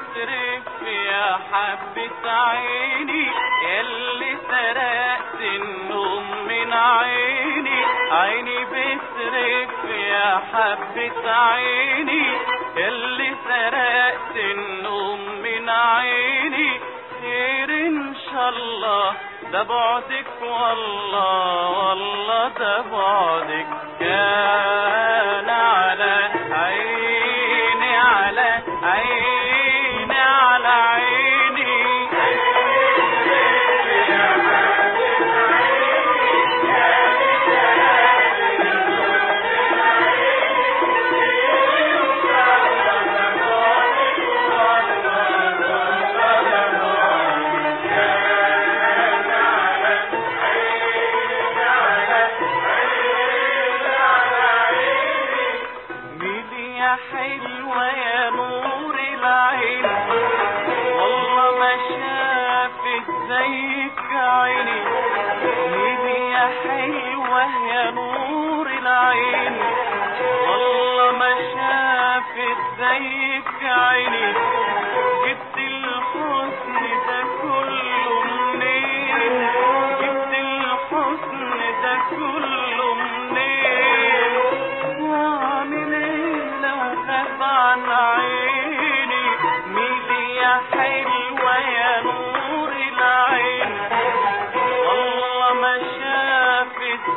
تصرف يا حبة عيني اللي سرقت النوم من عيني. عيني بتصرف يا حبة عيني اللي سرقت النوم من عيني. خير إن شاء الله ده بعدك والله والله ده بعدك. يا اسماعيل والله ما شافت زيك عيني ايدي يا يا نور العين. والله ما شافت زيك عيني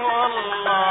الله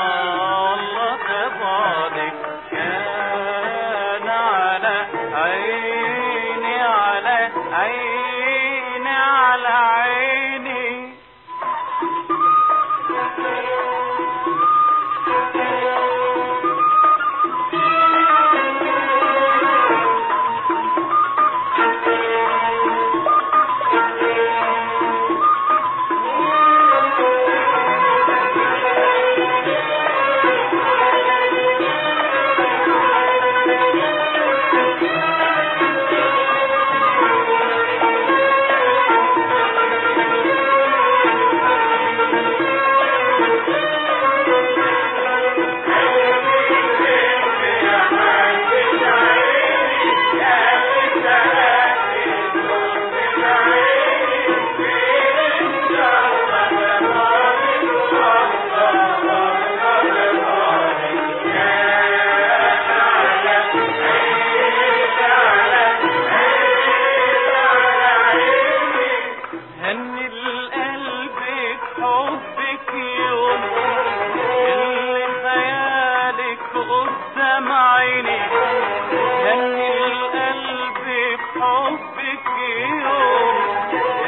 حبك يوم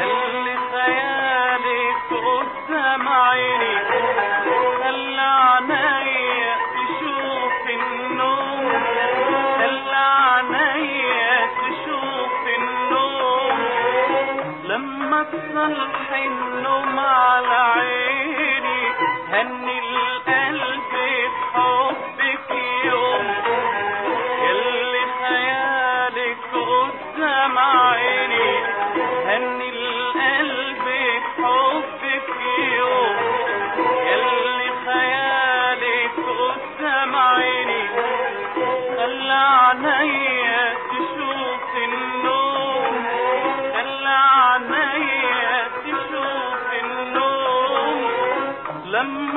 اللي خيالك قد عيني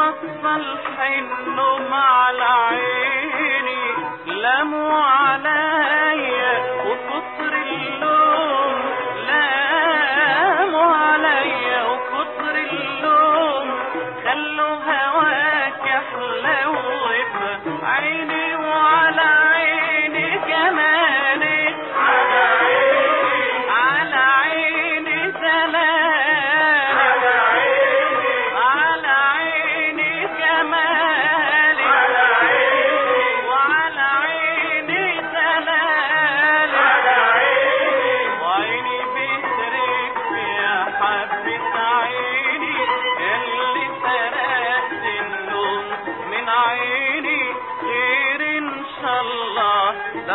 وصفى الحلم مع عيني لموا علي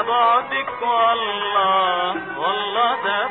ده بعدك والله والله ده